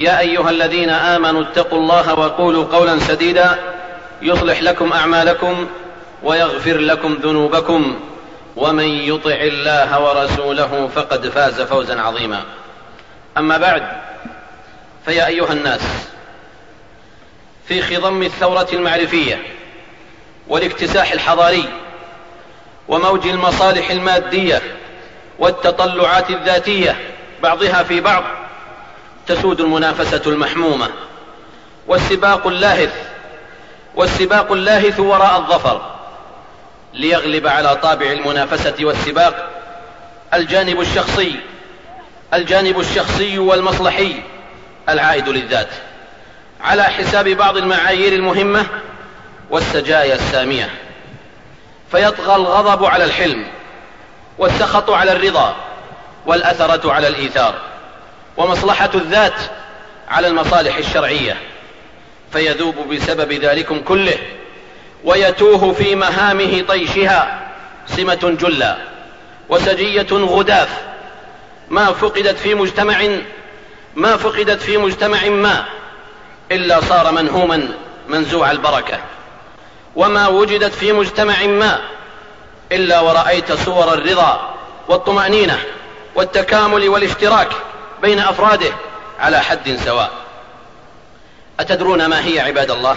يا أيها الذين آمنوا اتقوا الله وقولوا قولا سديدا يصلح لكم أعمالكم ويغفر لكم ذنوبكم ومن يطع الله ورسوله فقد فاز فوزا عظيما. أما بعد فيا أيها الناس في خضم الثورة المعرفية والاكتساح الحضاري وموج المصالح المادية والتطلعات الذاتية بعضها في بعض تسود المنافسة المحمومة. والسباق اللاهث والسباق اللاهث وراء الظفر. ليغلب على طابع المنافسة والسباق الجانب الشخصي الجانب الشخصي والمصلحي العائد للذات. على حساب بعض المعايير المهمة والسجايا السامية. فيطغى الغضب على الحلم والسخط على الرضا والأثرة على الإيثار. ومصلحة الذات على المصالح الشرعية فيذوب بسبب ذلكم كله ويتوه في مهامه طيشها سمة جلا وسجية غداف. ما فقدت في مجتمع ما فقدت في مجتمع ما إلا صار منهوما منزوع البركة. وما وجدت في مجتمع ما إلا ورأيت صور الرضا والطمأنينة والتكامل والاشتراك بين أفراده على حد سواء. أتدرون ما هي عباد الله؟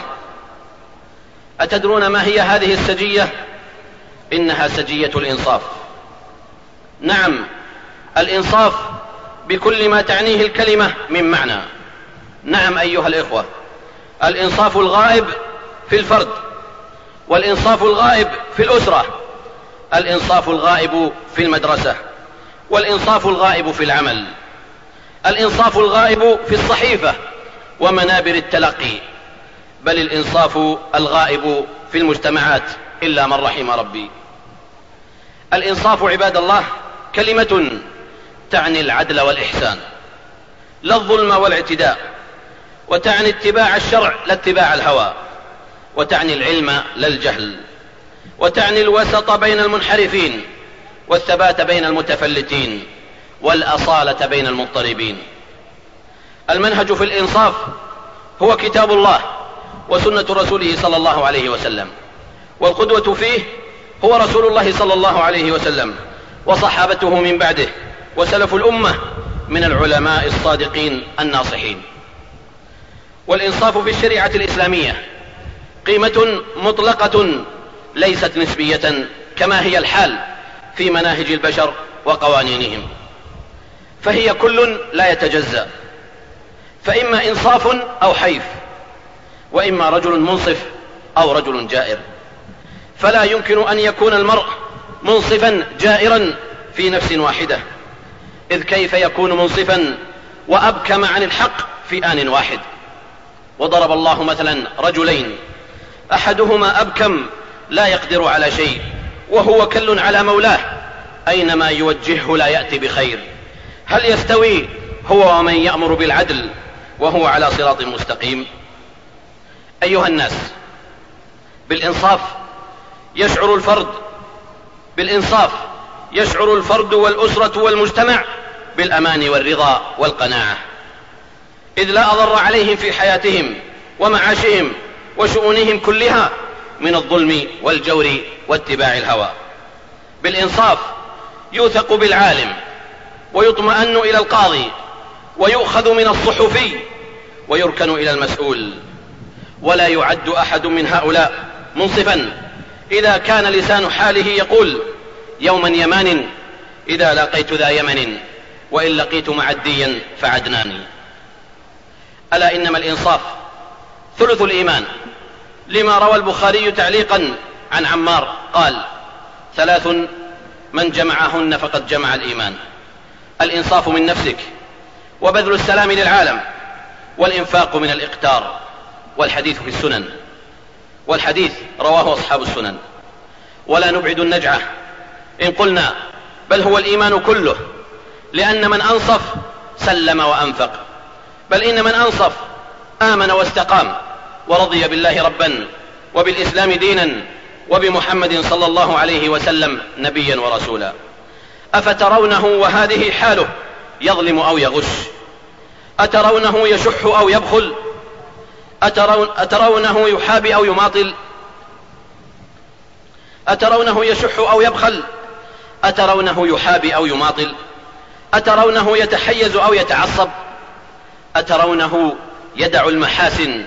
أتدرون ما هي هذه السجية؟ إنها سجية الإنصاف. نعم الإنصاف بكل ما تعنيه الكلمة من معنى. نعم أيها الإخوة الإنصاف الغائب في الفرد والإنصاف الغائب في الأسرة الإنصاف الغائب في المدرسة والإنصاف الغائب في العمل. الإنصاف الغائب في الصحيفة ومنابر التلقي بل الإنصاف الغائب في المجتمعات إلا من رحم ربي. الإنصاف عباد الله كلمة تعني العدل والإحسان لا الظلم والاعتداء وتعني اتباع الشرع لا اتباع الهوى وتعني العلم لا الجهل وتعني الوسط بين المنحرفين والثبات بين المتفلتين. والأصالة بين المضطربين. المنهج في الإنصاف هو كتاب الله وسنة رسوله صلى الله عليه وسلم. والقدوة فيه هو رسول الله صلى الله عليه وسلم وصحابته من بعده وسلف الأمة من العلماء الصادقين الناصحين. والإنصاف في الشريعة الإسلامية قيمة مطلقة ليست نسبية كما هي الحال في مناهج البشر وقوانينهم. فهي كل لا يتجزأ. فإما إنصاف أو حيف وإما رجل منصف أو رجل جائر. فلا يمكن أن يكون المرء منصفا جائرا في نفس واحدة إذ كيف يكون منصفا وأبكم عن الحق في آن واحد؟ وضرب الله مثلا رجلين أحدهما أبكم لا يقدر على شيء وهو كل على مولاه أينما يوجهه لا يأتي بخير. هل يستوي هو ومن يأمر بالعدل وهو على صراط مستقيم؟ أيها الناس بالإنصاف يشعر الفرد بالإنصاف يشعر الفرد والأسرة والمجتمع بالأمان والرضا والقناعة. إذ لا أضر عليهم في حياتهم ومعاشهم وشؤونهم كلها من الظلم والجور واتباع الهوى. بالإنصاف يوثق بالعالم ويطمأن إلى القاضي ويؤخذ من الصحفي ويركن إلى المسؤول. ولا يعد أحد من هؤلاء منصفا. إذا كان لسان حاله يقول يوما يمان إذا لقيت ذا يمن وإن لقيت معديا فعدناني ألا إنما الإنصاف ثلث الإيمان. لما روى البخاري تعليقا عن عمار قال ثلاث من جمعهن فقد جمع الإيمان. الإنصاف من نفسك وبذل السلام للعالم والإنفاق من الإقتار والحديث في السنن والحديث رواه أصحاب السنن. ولا نبعد النجعة إن قلنا بل هو الإيمان كله لأن من أنصف سلم وأنفق بل إن من أنصف آمن واستقام ورضي بالله ربا وبالإسلام دينا وبمحمد صلى الله عليه وسلم نبيا ورسولا. أفترونه وهذه حاله يظلم أو يغش؟ أترونه يشح أو يبخل؟ أترون أترونه يحابي أو يماطل؟ أترونه يشح أو يبخل؟ أترونه يحابي أو يماطل؟ أترونه يتحيز أو يتعصب؟ أترونه يدع المحاسن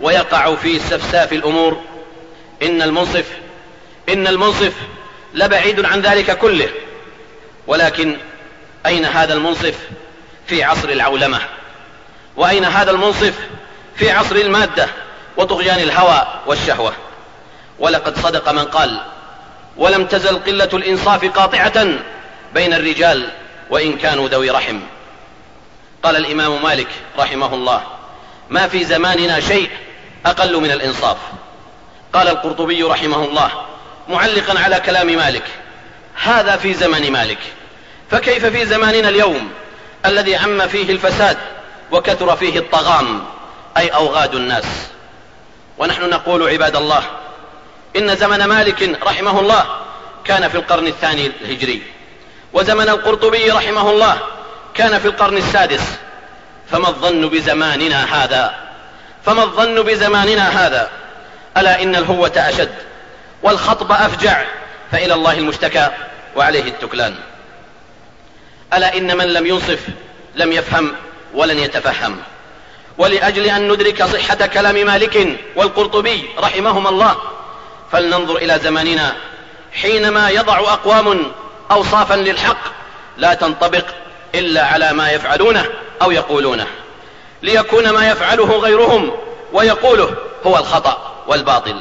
ويقع في سفساف الأمور؟ إن المنصف إن المنصف لبعيد عن ذلك كله. ولكن أين هذا المنصف في عصر العولمة؟ وأين هذا المنصف في عصر المادة وطغيان الهوى والشهوة؟ ولقد صدق من قال ولم تزل قلة الإنصاف قاطعة بين الرجال وإن كانوا ذوي رحم. قال الإمام مالك رحمه الله ما في زماننا شيء أقل من الإنصاف. قال القرطبي رحمه الله معلقا على كلام مالك هذا في زمن مالك. فكيف في زماننا اليوم الذي عم فيه الفساد وكثر فيه الطغام أي أوغاد الناس؟ ونحن نقول عباد الله إن زمن مالك رحمه الله كان في القرن الثاني الهجري وزمن القرطبي رحمه الله كان في القرن السادس. فما الظن بزماننا هذا؟ فما الظن بزماننا هذا؟ ألا إن الهوة أشد والخطب أفجع فإلى الله المشتكى وعليه التكلان. ألا إن من لم ينصف لم يفهم ولن يتفهم. ولأجل أن ندرك صحة كلام مالك والقرطبي رحمهما الله فلننظر إلى زماننا حينما يضع أقوام أوصافا للحق لا تنطبق إلا على ما يفعلونه أو يقولونه. ليكون ما يفعله غيرهم ويقوله هو الخطأ والباطل.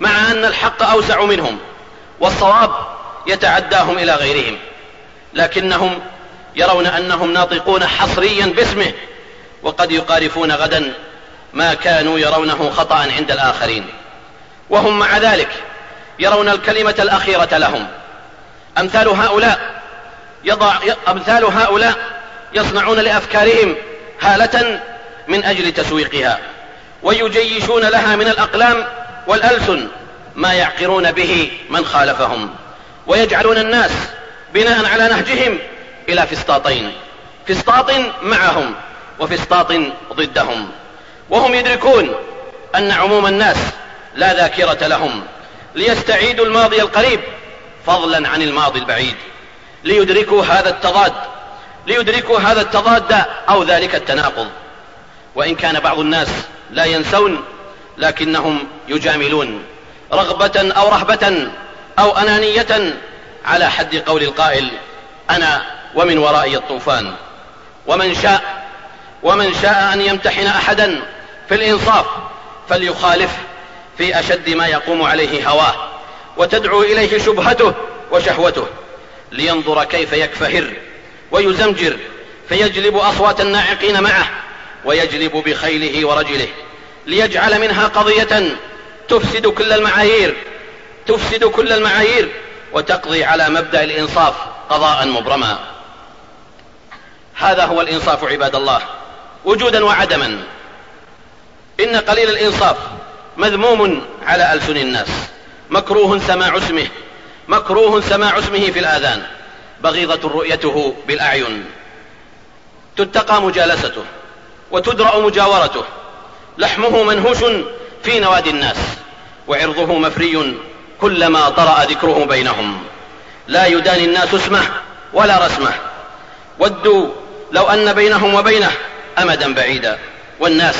مع أن الحق أوسع منهم والصواب يتعداهم إلى غيرهم. لكنهم يرون أنهم ناطقون حصريا باسمه وقد يقارفون غدا ما كانوا يرونه خطأ عند الآخرين. وهم مع ذلك يرون الكلمة الأخيرة لهم. أمثال هؤلاء يضع أمثال هؤلاء يصنعون لأفكارهم هالة من أجل تسويقها ويجيشون لها من الأقلام والألسن ما يعقرون به من خالفهم. ويجعلون الناس بناء على نهجهم إلى فسطاطين. فسطاط معهم وفسطاط ضدهم. وهم يدركون أن عموم الناس لا ذاكرة لهم ليستعيدوا الماضي القريب فضلا عن الماضي البعيد ليدركوا هذا التضاد ليدركوا هذا التضاد أو ذلك التناقض. وإن كان بعض الناس لا ينسون لكنهم يجاملون رغبة أو رهبة أو أنانية على حد قول القائل أنا ومن ورائي الطوفان. ومن شاء ومن شاء أن يمتحن أحدا في الإنصاف فليخالف في أشد ما يقوم عليه هواه وتدعو إليه شبهته وشهوته لينظر كيف يكفهر ويزمجر فيجلب أصوات الناعقين معه ويجلب بخيله ورجله ليجعل منها قضية تفسد كل المعايير تفسد كل المعايير. وتقضي على مبدأ الإنصاف قضاء مبرما. هذا هو الإنصاف عباد الله وجودا وعدما. إن قليل الإنصاف مذموم على ألسن الناس مكروه سماع اسمه مكروه سماع اسمه في الآذان بغيضة رؤيته بالأعين. تتقى مجالسته وتدرأ مجاورته لحمه منهوش في نوادي الناس وعرضه مفري كلما طرأ ذكره بينهم. لا يداني الناس اسمه ولا رسمه. ودوا لو أن بينهم وبينه أمدا بعيدا. والناس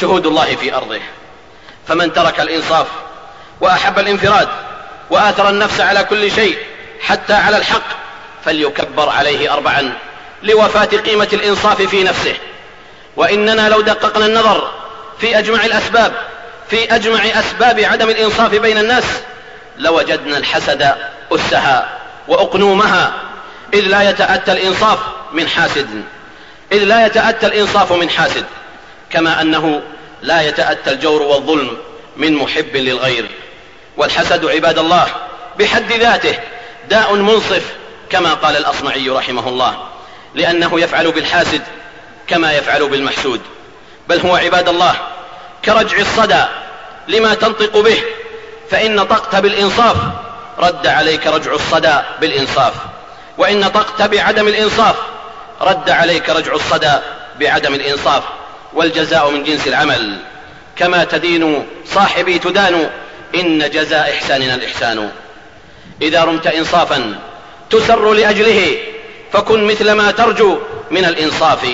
شهود الله في أرضه. فمن ترك الإنصاف وأحب الانفراد وآثر النفس على كل شيء حتى على الحق فليكبر عليه أربعا لوفاة قيمة الإنصاف في نفسه. وإننا لو دققنا النظر في أجمع الأسباب في أجمع أسباب عدم الإنصاف بين الناس لوجدنا الحسد أسها وأقنومها. إذ لا يتأتى الإنصاف من حاسد. إذ لا يتأتى الإنصاف من حاسد. كما أنه لا يتأتى الجور والظلم من محب للغير. والحسد عباد الله بحد ذاته داء منصف كما قال الأصمعي رحمه الله. لأنه يفعل بالحاسد كما يفعل بالمحسود. بل هو عباد الله كرجع الصدى لما تنطق به فإن نطقت بالإنصاف رد عليك رجع الصدى بالإنصاف. وإن نطقت بعدم الإنصاف رد عليك رجع الصدى بعدم الإنصاف. والجزاء من جنس العمل. كما تدين صاحبي تدان إن جزاء إحساننا الإحسان. إذا رمت إنصافا تسر لأجله فكن مثل ما ترجو من الإنصاف.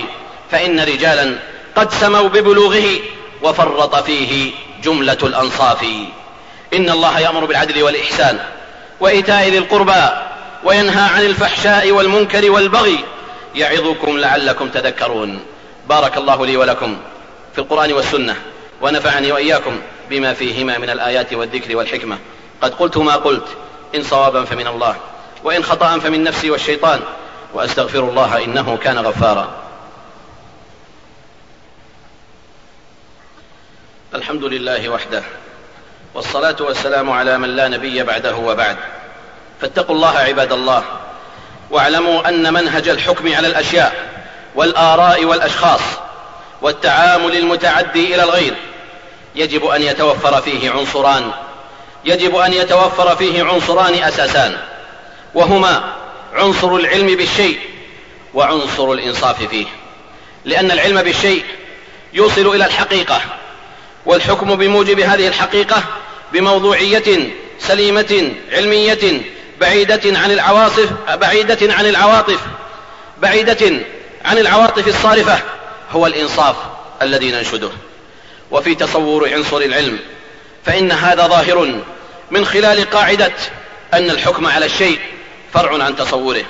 فإن رجالا قد سموا ببلوغه وفرط فيه جملة الأنصاف. إن الله يأمر بالعدل والإحسان وإيتاء ذي القربى وينهى عن الفحشاء والمنكر والبغي يعظكم لعلكم تذكرون. بارك الله لي ولكم في القرآن والسنة ونفعني وإياكم بما فيهما من الآيات والذكر والحكمة. قد قلت ما قلت إن صوابا فمن الله وإن خطأ فمن نفسي والشيطان وأستغفر الله إنه كان غفارا. الحمد لله وحده والصلاة والسلام على من لا نبي بعده وبعد. فاتقوا الله عباد الله واعلموا أن منهج الحكم على الأشياء والآراء والأشخاص والتعامل المتعدي إلى الغير. يجب أن يتوفر فيه عنصران يجب أن يتوفر فيه عنصران أساسان وهما عنصر العلم بالشيء وعنصر الإنصاف فيه. لأن العلم بالشيء يوصل إلى الحقيقة والحكم بموجب هذه الحقيقة بموضوعية سليمة علمية بعيدة عن العواصف بعيدة عن العواطف بعيدة عن العواطف الصارفة هو الإنصاف الذي ننشده. وفي تصور عنصر العلم فإن هذا ظاهر من خلال قاعدة أن الحكم على الشيء فرع عن تصوره.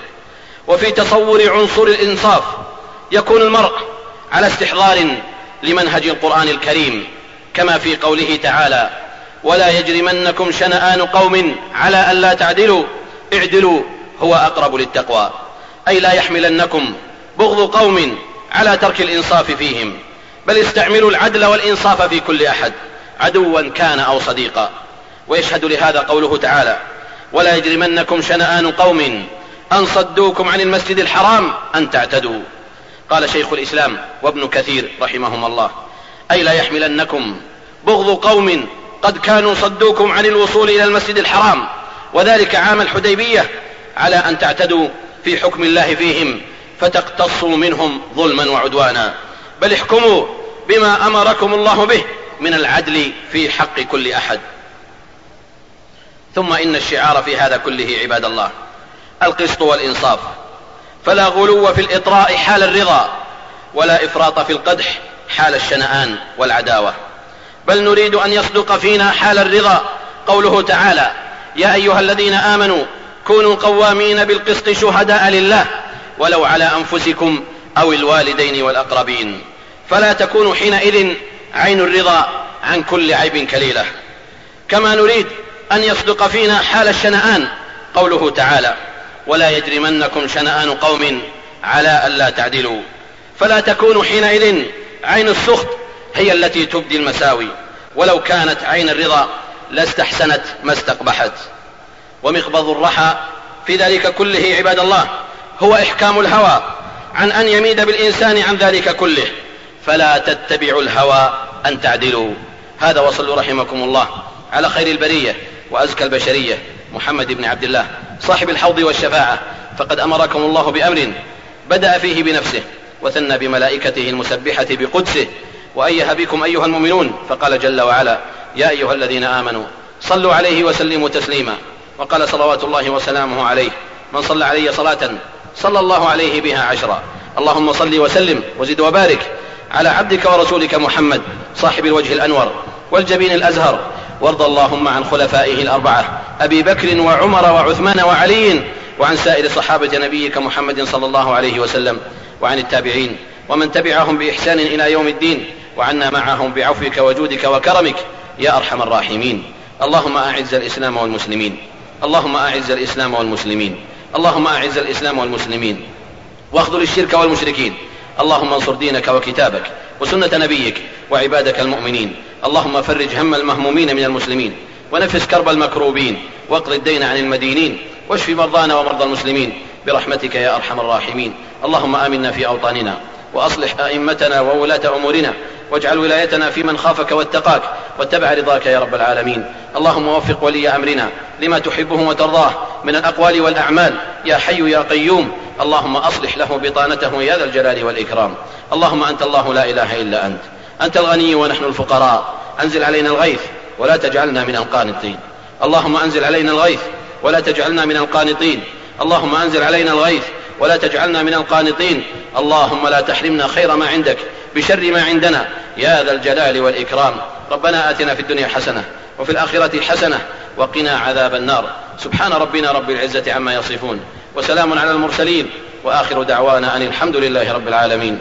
وفي تصور عنصر الإنصاف يكون المرء على استحضار لمنهج القرآن الكريم كما في قوله تعالى ولا يجرمنكم شنآن قوم على ألا تعدلوا اعدلوا هو أقرب للتقوى. أي لا يحملنكم بغض قوم على ترك الإنصاف فيهم بل استعملوا العدل والإنصاف في كل أحد عدوا كان أو صديقا. ويشهد لهذا قوله تعالى ولا يجرمنكم شنآن قوم أن صدوكم عن المسجد الحرام أن تعتدوا. قال شيخ الإسلام وابن كثير رحمهما الله أي لا يحملنكم بغض قوم قد كانوا صدوكم عن الوصول إلى المسجد الحرام. وذلك عام الحديبية على أن تعتدوا في حكم الله فيهم فتقتصوا منهم ظلما وعدوانا. بل احكموا بما أمركم الله به من العدل في حق كل أحد. ثم إن الشعار في هذا كله عباد الله. القسط والإنصاف. فلا غلو في الإطراء حال الرضا ولا إفراط في القدح حال الشنآن والعداوة. بل نريد أن يصدق فينا حال الرضا. قوله تعالى يا أيها الذين آمنوا كونوا قوامين بالقسط شهداء لله ولو على أنفسكم أو الوالدين والأقربين. فلا تكونوا حينئذ عين الرضا عن كل عيب كليلة. كما نريد أن يصدق فينا حال الشنآن قوله تعالى ولا يجرمنكم شنآن قوم على ألا تعدلوا. فلا تكونوا حينئذ عين السخط هي التي تبدي المساوي. ولو كانت عين الرضا لاستحسنت ما استقبحت. ومقبض الرحى في ذلك كله عباد الله هو إحكام الهوى عن أن يميد بالإنسان عن ذلك كله. فلا تتبعوا الهوى أن تعدلوا. هذا وصلوا رحمكم الله على خير البرية وأزكى البشرية محمد بن عبد الله صاحب الحوض والشفاعة. فقد أمركم الله بأمر بدأ فيه بنفسه وثنى بملائكته المسبحة بقدسه وأيه بكم أيها المؤمنون فقال جل وعلا يا أيها الذين آمنوا صلوا عليه وسلموا تسليما. وقال صلوات الله وسلامه عليه من صلى علي صلاة صلى الله عليه بها عشرا. اللهم صل وسلم وزد وبارك على عبدك ورسولك محمد صاحب الوجه الأنور والجبين الأزهر. وارض اللهم عن خلفائه الأربعة أبي بكر وعمر وعثمان وعلي وعن سائر صحابة نبيك محمد صلى الله عليه وسلم وعن التابعين ومن تبعهم بإحسان إلى يوم الدين. وعنا معهم بعفوك وجودك وكرمك يا أرحم الراحمين. اللهم أعز الإسلام والمسلمين. اللهم أعز الإسلام والمسلمين. اللهم أعز الإسلام والمسلمين. واخذل الشرك والمشركين. اللهم انصر دينك وكتابك وسنة نبيك وعبادك المؤمنين. اللهم فرج هم المهمومين من المسلمين. ونفس كرب المكروبين. واقض الدين عن المدينين. واشف مرضانا ومرضى المسلمين. برحمتك يا أرحم الراحمين. اللهم آمنا في أوطاننا. وأصلح أئمتنا وولاة أمورنا. واجعل ولايتنا في من خافك واتقاك واتبع رضاك يا رب العالمين. اللهم وفق ولي أمرنا لما تحبه وترضاه من الأقوال والأعمال. يا حي يا قيوم. اللهم أصلح له بطانته يا ذا الجلال والإكرام. اللهم أنت الله لا إله إلا أنت. أنت الغني ونحن الفقراء. أنزل علينا الغيث ولا تجعلنا من القانطين. اللهم أنزل علينا الغيث ولا تجعلنا من القانطين. اللهم أنزل علينا الغيث ولا تجعلنا من القانطين. اللهم لا تحرمنا خير ما عندك. بشر ما عندنا. يا ذا الجلال والإكرام. ربنا آتنا في الدنيا حسنة وفي الآخرة حسنة وقنا عذاب النار. سبحان ربنا رب العزة عما يصفون. وسلام على المرسلين. وآخر دعوانا أن الحمد لله رب العالمين.